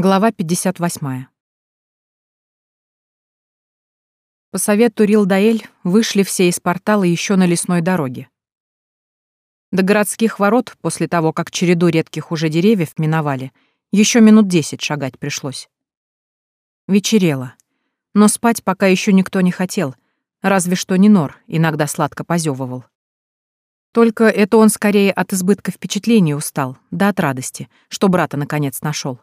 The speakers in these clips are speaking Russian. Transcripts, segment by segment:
Глава 58. По совету Рилдаэль вышли все из портала еще на лесной дороге. До городских ворот, после того, как череду редких уже деревьев миновали, еще минут десять шагать пришлось. Вечерело. Но спать пока еще никто не хотел, разве что Нинор иногда сладко позевывал. Только это он скорее от избытка впечатлений устал, да от радости, что брата наконец нашел.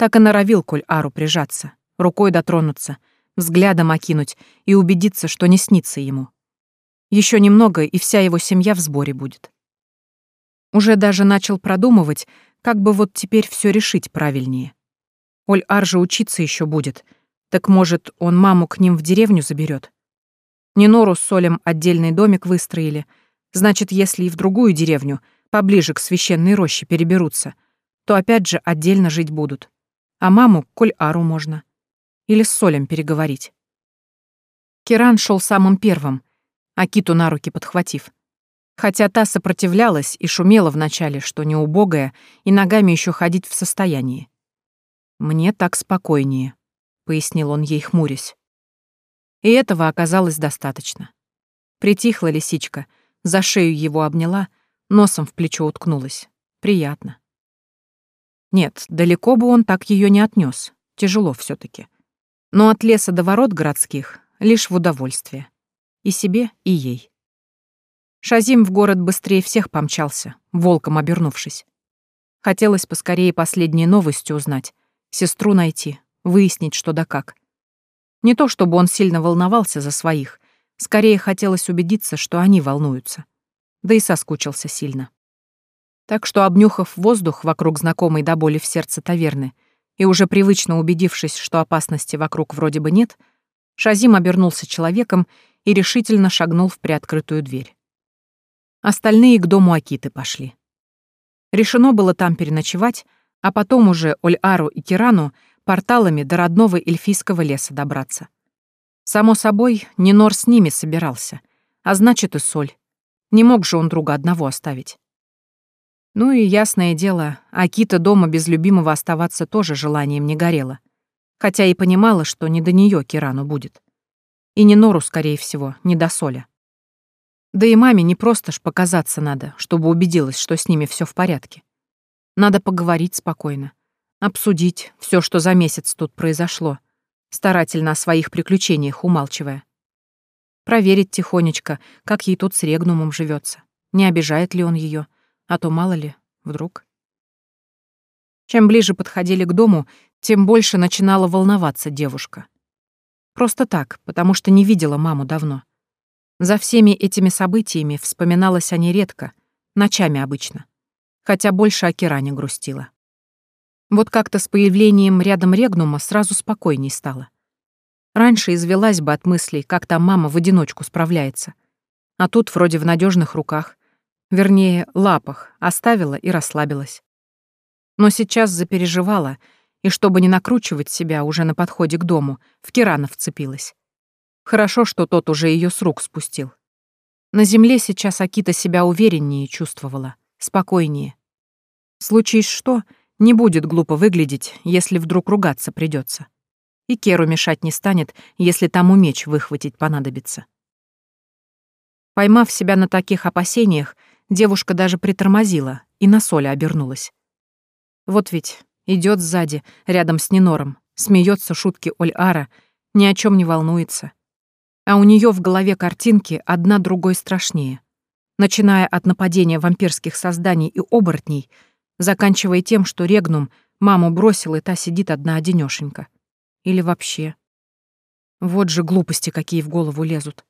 Так и норовил Коль Ару прижаться, рукой дотронуться, взглядом окинуть и убедиться, что не снится ему. Еще немного, и вся его семья в сборе будет. Уже даже начал продумывать, как бы вот теперь все решить правильнее. Оль Ар же учиться еще будет, так может, он маму к ним в деревню заберет. Нинору с Солем отдельный домик выстроили, значит, если и в другую деревню, поближе к священной роще переберутся, то опять же отдельно жить будут. А маму коль Ару можно. Или с Солем переговорить. Киран шел самым первым, а Киту на руки подхватив. Хотя та сопротивлялась и шумела вначале, что не убогая, и ногами еще ходить в состоянии. «Мне так спокойнее», — пояснил он ей, хмурясь. И этого оказалось достаточно. Притихла лисичка, за шею его обняла, носом в плечо уткнулась. Приятно. Нет, далеко бы он так ее не отнес. Тяжело все таки Но от леса до ворот городских лишь в удовольствие. И себе, и ей. Шазим в город быстрее всех помчался, волком обернувшись. Хотелось поскорее последние новости узнать, сестру найти, выяснить, что да как. Не то чтобы он сильно волновался за своих, скорее хотелось убедиться, что они волнуются. Да и соскучился сильно. Так что, обнюхав воздух вокруг знакомой до боли в сердце таверны и уже привычно убедившись, что опасности вокруг вроде бы нет, Шазим обернулся человеком и решительно шагнул в приоткрытую дверь. Остальные к дому Акиты пошли. Решено было там переночевать, а потом уже Оль-Ару и Кирану порталами до родного эльфийского леса добраться. Само собой, Нинор с ними собирался, а значит и Соль. Не мог же он друга одного оставить. Ну и, ясное дело, Акита дома без любимого оставаться тоже желанием не горела. Хотя и понимала, что не до нее Кирану будет. И не Нору, скорее всего, не до Соля. Да и маме не просто ж показаться надо, чтобы убедилась, что с ними все в порядке. Надо поговорить спокойно, обсудить все, что за месяц тут произошло, старательно о своих приключениях умалчивая. Проверить тихонечко, как ей тут с Регнумом живется, не обижает ли он ее, а то мало ли, вдруг. Чем ближе подходили к дому, тем больше начинала волноваться девушка. Просто так, потому что не видела маму давно. За всеми этими событиями вспоминалось о редко, ночами обычно. Хотя больше о Киране грустила. Вот как-то с появлением рядом Регнума сразу спокойней стало. Раньше извелась бы от мыслей, как там мама в одиночку справляется. А тут вроде в надежных руках. Вернее, лапах, оставила и расслабилась. Но сейчас запереживала, и чтобы не накручивать себя уже на подходе к дому, в Кирана вцепилась. Хорошо, что тот уже ее с рук спустил. На земле сейчас Акита себя увереннее чувствовала, спокойнее. Случись что, не будет глупо выглядеть, если вдруг ругаться придется. И Керу мешать не станет, если тому меч выхватить понадобится. Поймав себя на таких опасениях, Девушка даже притормозила и на Соля обернулась. Вот ведь идет сзади, рядом с Нинором, смеется шутки Оль-Ара, ни о чем не волнуется. А у нее в голове картинки одна другой страшнее. Начиная от нападения вампирских созданий и оборотней, заканчивая тем, что Регнум маму бросил, и та сидит одна одинёшенька. Или вообще. Вот же глупости какие в голову лезут.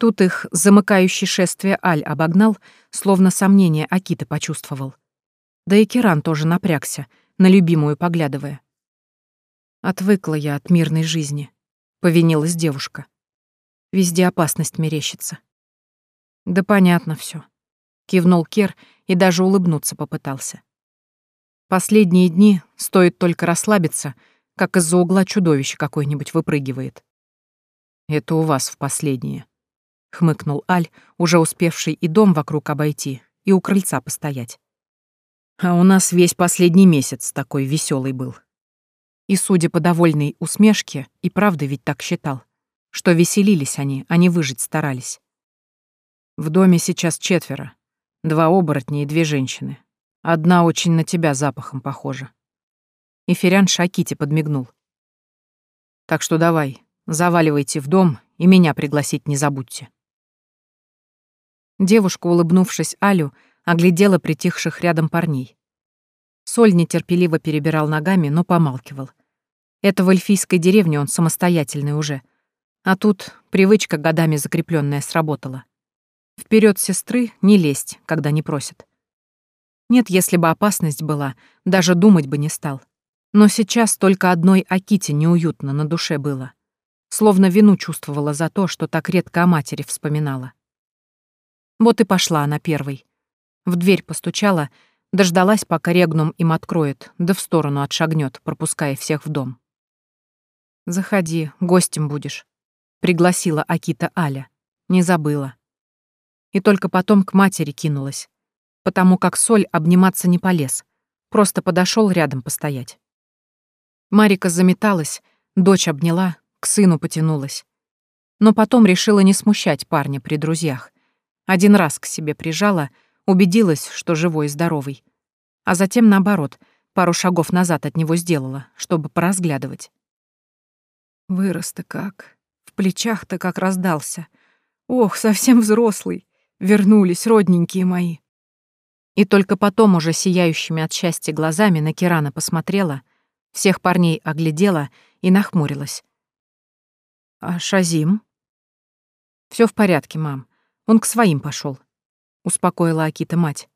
Тут их замыкающий шествие Аль обогнал, словно сомнение Акита почувствовал. Да и Киран тоже напрягся, на любимую поглядывая. «Отвыкла я от мирной жизни», — повинилась девушка. «Везде опасность мерещится». «Да понятно все, кивнул Кер и даже улыбнуться попытался. Последние дни стоит только расслабиться, как из-за угла чудовище какое-нибудь выпрыгивает. Это у вас в последние. — хмыкнул Аль, уже успевший и дом вокруг обойти, и у крыльца постоять. А у нас весь последний месяц такой веселый был. И, судя по довольной усмешке, и правда ведь так считал, что веселились они, а не выжить старались. В доме сейчас четверо. Два оборотня и две женщины. Одна очень на тебя запахом похожа. И Ферян Шаките подмигнул. Так что давай, заваливайте в дом и меня пригласить не забудьте. Девушка, улыбнувшись Алю, оглядела притихших рядом парней. Соль нетерпеливо перебирал ногами, но помалкивал. Это в эльфийской деревне он самостоятельный уже. А тут привычка годами закрепленная сработала. Вперед сестры не лезть, когда не просят. Нет, если бы опасность была, даже думать бы не стал. Но сейчас только одной Аките неуютно на душе было. Словно вину чувствовала за то, что так редко о матери вспоминала. Вот и пошла она первой. В дверь постучала, дождалась, пока Регнум им откроет, да в сторону отшагнет, пропуская всех в дом. «Заходи, гостем будешь», — пригласила Акита Аля. Не забыла. И только потом к матери кинулась, потому как Соль обниматься не полез, просто подошел рядом постоять. Марика заметалась, дочь обняла, к сыну потянулась. Но потом решила не смущать парня при друзьях. Один раз к себе прижала, убедилась, что живой и здоровый. А затем, наоборот, пару шагов назад от него сделала, чтобы поразглядывать. Вырос-то как. В плечах-то как раздался. Ох, совсем взрослый. Вернулись родненькие мои. И только потом уже сияющими от счастья глазами на Кирана посмотрела, всех парней оглядела и нахмурилась. «А Шазим?» Все в порядке, мам. Он к своим пошел, успокоила Акита мать.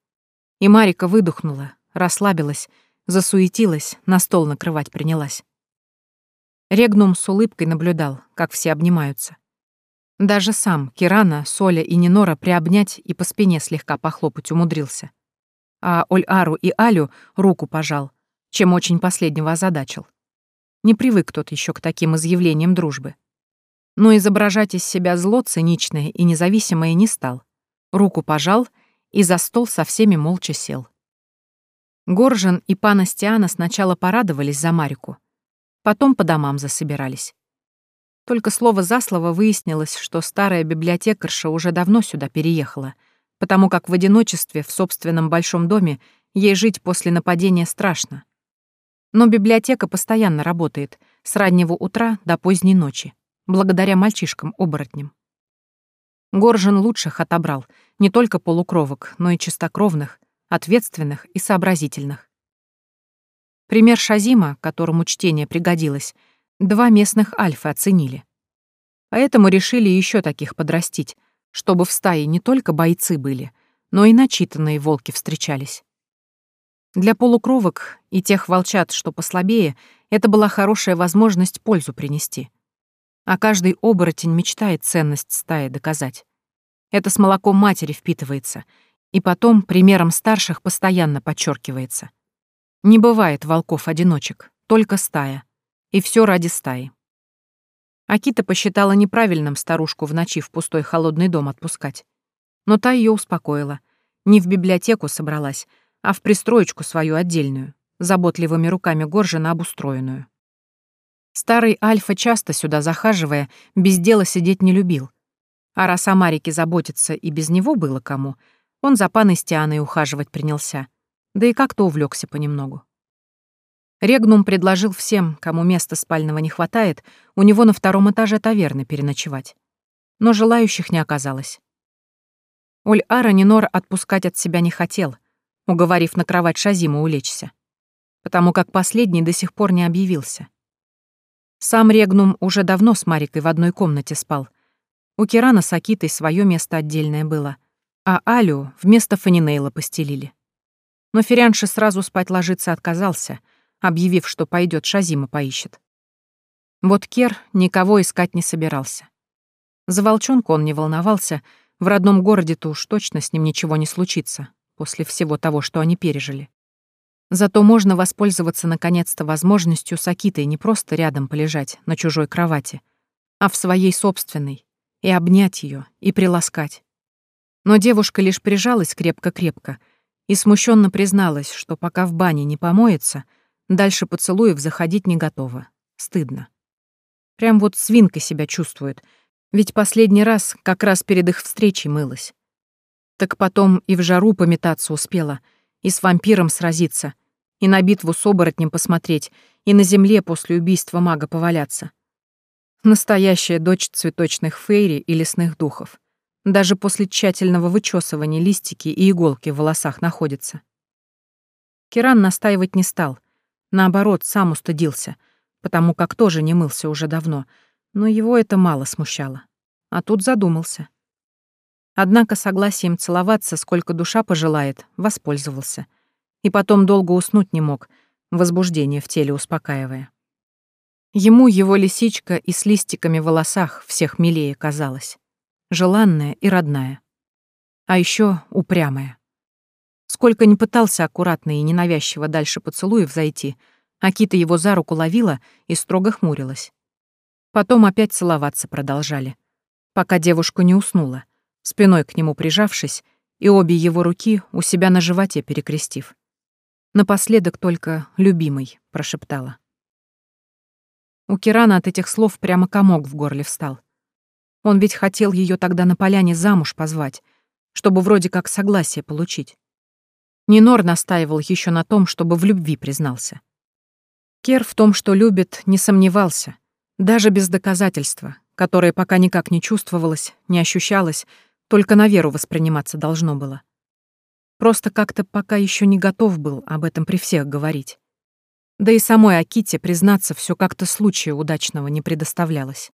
И Марика выдохнула, расслабилась, засуетилась, на стол накрывать принялась. Регнум с улыбкой наблюдал, как все обнимаются. Даже сам Кирана, Соля и Нинора приобнять и по спине слегка похлопать умудрился. А Оль-Ару и Алю руку пожал, чем очень последнего озадачил. Не привык тот еще к таким изъявлениям дружбы. Но изображать из себя зло циничное и независимое не стал. Руку пожал и за стол со всеми молча сел. Горжен и пана Стиана сначала порадовались за Марику, потом по домам засобирались. Только слово за слово выяснилось, что старая библиотекарша уже давно сюда переехала, потому как в одиночестве в собственном большом доме ей жить после нападения страшно. Но библиотека постоянно работает, с раннего утра до поздней ночи, благодаря мальчишкам-оборотням. Горжен лучших отобрал, не только полукровок, но и чистокровных, ответственных и сообразительных. Пример Шазима, которому чтение пригодилось, два местных альфы оценили. Поэтому решили еще таких подрастить, чтобы в стае не только бойцы были, но и начитанные волки встречались. Для полукровок и тех волчат, что послабее, это была хорошая возможность пользу принести. А каждый оборотень мечтает ценность стаи доказать. Это с молоком матери впитывается, и потом примером старших постоянно подчеркивается. Не бывает волков-одиночек, только стая. И все ради стаи. Акита посчитала неправильным старушку в ночи в пустой холодный дом отпускать. Но та ее успокоила. Не в библиотеку собралась, а в пристроечку свою отдельную, заботливыми руками Горжина обустроенную. Старый Альфа, часто сюда захаживая, без дела сидеть не любил. А раз о Марике заботиться и без него было кому, он за паной Стианой ухаживать принялся, да и как-то увлекся понемногу. Регнум предложил всем, кому места спального не хватает, у него на втором этаже таверны переночевать. Но желающих не оказалось. Оль-Ара Нинор отпускать от себя не хотел, уговорив на кровать Шазима улечься, потому как последний до сих пор не объявился. Сам Регнум уже давно с Марикой в одной комнате спал. У Кирана с Акитой свое место отдельное было, а Алю вместо Фанинейла постелили. Но Ферянши сразу спать ложиться отказался, объявив, что пойдет Шазима поищет. Вот Кер никого искать не собирался. За волчонку он не волновался, в родном городе-то уж точно с ним ничего не случится, после всего того, что они пережили. Зато можно воспользоваться наконец-то возможностью с Акитой не просто рядом полежать на чужой кровати, а в своей собственной, и обнять ее, и приласкать. Но девушка лишь прижалась крепко-крепко, и смущенно призналась, что пока в бане не помоется, дальше поцелуев заходить не готова. Стыдно. Прям вот свинка себя чувствует, ведь последний раз как раз перед их встречей мылась. Так потом и в жару пометаться успела, и с вампиром сразиться, и на битву с оборотнем посмотреть, и на земле после убийства мага поваляться. Настоящая дочь цветочных фейри и лесных духов. Даже после тщательного вычесывания листики и иголки в волосах находятся. Киран настаивать не стал. Наоборот, сам устыдился, потому как тоже не мылся уже давно, но его это мало смущало. А тут задумался. Однако согласием целоваться, сколько душа пожелает, воспользовался. И потом долго уснуть не мог, возбуждение в теле успокаивая. Ему его лисичка и с листиками в волосах всех милее казалась желанная и родная. А еще упрямая. Сколько не пытался аккуратно и ненавязчиво дальше поцелуев зайти, Акита его за руку ловила и строго хмурилась. Потом опять целоваться продолжали, пока девушку не уснула, спиной к нему прижавшись и обе его руки у себя на животе перекрестив. Напоследок только «любимый» прошептала. У Кирана от этих слов прямо комок в горле встал. Он ведь хотел ее тогда на поляне замуж позвать, чтобы вроде как согласие получить. Нинор настаивал еще на том, чтобы в любви признался. Кер в том, что любит, не сомневался, даже без доказательства, которое пока никак не чувствовалось, не ощущалось, только на веру восприниматься должно было. Просто как-то пока еще не готов был об этом при всех говорить. Да и самой Аките признаться все как-то случая удачного не предоставлялось.